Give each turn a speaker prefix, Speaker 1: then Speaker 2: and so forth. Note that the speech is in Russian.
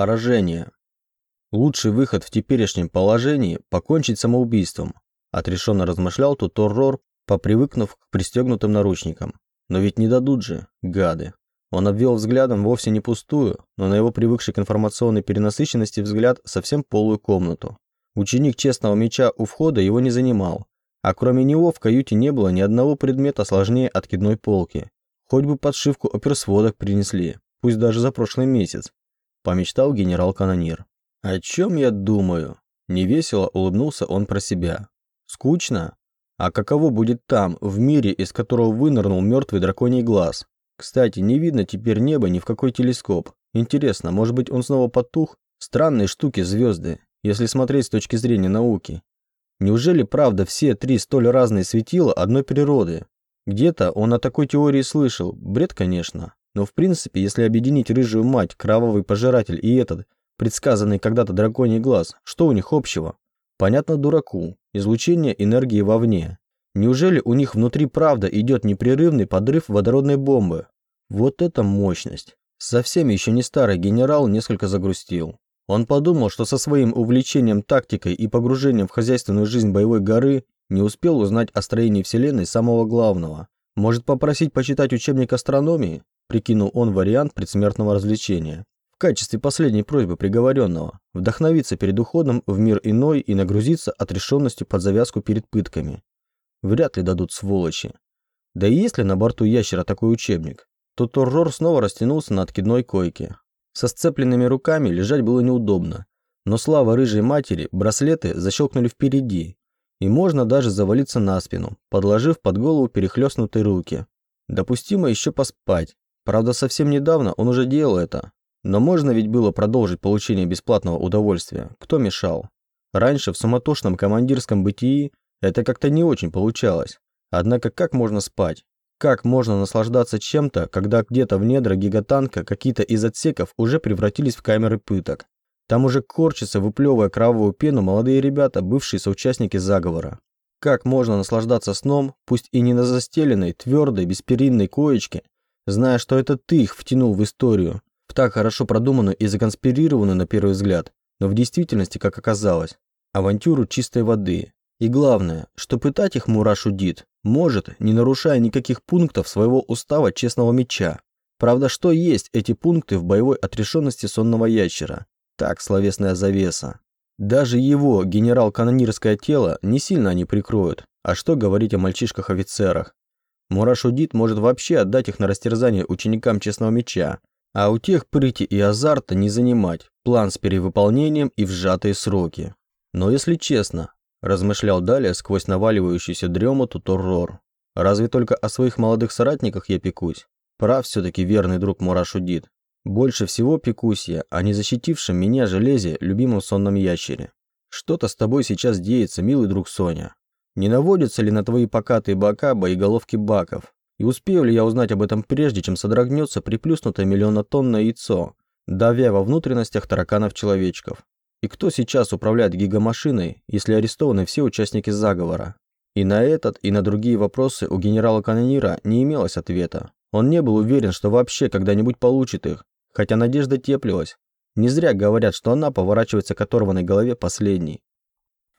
Speaker 1: Поражение. Лучший выход в теперешнем положении – покончить самоубийством, отрешенно размышлял Туторрор, попривыкнув к пристегнутым наручникам. Но ведь не дадут же, гады. Он обвел взглядом вовсе не пустую, но на его привыкший к информационной перенасыщенности взгляд совсем полую комнату. Ученик честного меча у входа его не занимал, а кроме него в каюте не было ни одного предмета сложнее откидной полки. Хоть бы подшивку оперсводок принесли, пусть даже за прошлый месяц, помечтал генерал-канонир. «О чем я думаю?» Невесело улыбнулся он про себя. «Скучно? А каково будет там, в мире, из которого вынырнул мертвый драконий глаз? Кстати, не видно теперь неба ни в какой телескоп. Интересно, может быть он снова потух? Странные штуки звезды, если смотреть с точки зрения науки. Неужели правда все три столь разные светила одной природы? Где-то он о такой теории слышал, бред, конечно. Но в принципе, если объединить рыжую мать, кровавый пожиратель и этот – предсказанный когда-то драконий глаз, что у них общего? Понятно дураку, излучение энергии вовне. Неужели у них внутри правда идет непрерывный подрыв водородной бомбы? Вот это мощность. Совсем еще не старый генерал несколько загрустил. Он подумал, что со своим увлечением тактикой и погружением в хозяйственную жизнь боевой горы не успел узнать о строении Вселенной самого главного. Может попросить почитать учебник астрономии? Прикинул он вариант предсмертного развлечения качестве последней просьбы приговоренного вдохновиться перед уходом в мир иной и нагрузиться отрешенностью под завязку перед пытками. Вряд ли дадут сволочи. Да и есть ли на борту ящера такой учебник? Тут Торрор снова растянулся на откидной койке. Со сцепленными руками лежать было неудобно, но слава рыжей матери браслеты защелкнули впереди, и можно даже завалиться на спину, подложив под голову перехлестнутые руки. Допустимо еще поспать. Правда, совсем недавно он уже делал это, но можно ведь было продолжить получение бесплатного удовольствия. Кто мешал? Раньше в суматошном командирском бытии это как-то не очень получалось. Однако как можно спать? Как можно наслаждаться чем-то, когда где-то в недра гигатанка какие-то из отсеков уже превратились в камеры пыток? Там уже корчатся, выплевывая кровавую пену, молодые ребята, бывшие соучастники заговора. Как можно наслаждаться сном, пусть и не на застеленной, твердой, бесперинной коечке, зная, что это ты их втянул в историю, в так хорошо продуманную и законспирированную на первый взгляд, но в действительности, как оказалось, авантюру чистой воды. И главное, что пытать их Мураш удит, может, не нарушая никаких пунктов своего устава честного меча. Правда, что есть эти пункты в боевой отрешенности сонного ящера? Так, словесная завеса. Даже его генерал-канонирское тело не сильно они прикроют. А что говорить о мальчишках-офицерах? Мурашудит может вообще отдать их на растерзание ученикам честного меча, а у тех прыти и азарта не занимать, план с перевыполнением и в сжатые сроки. Но если честно, размышлял далее сквозь наваливающуюся дрему Туторрор, разве только о своих молодых соратниках я пекусь? Прав все-таки верный друг Мурашудит. Больше всего пекусь я о незащитившем меня железе любимом сонном ящере. Что-то с тобой сейчас деется, милый друг Соня. Не наводятся ли на твои покатые бока боеголовки баков? И успею ли я узнать об этом прежде, чем содрогнется приплюснутое миллионотонное яйцо, давя во внутренностях тараканов-человечков? И кто сейчас управляет гигамашиной, если арестованы все участники заговора? И на этот, и на другие вопросы у генерала-канонира не имелось ответа. Он не был уверен, что вообще когда-нибудь получит их, хотя надежда теплилась. Не зря говорят, что она поворачивается к оторванной голове последней.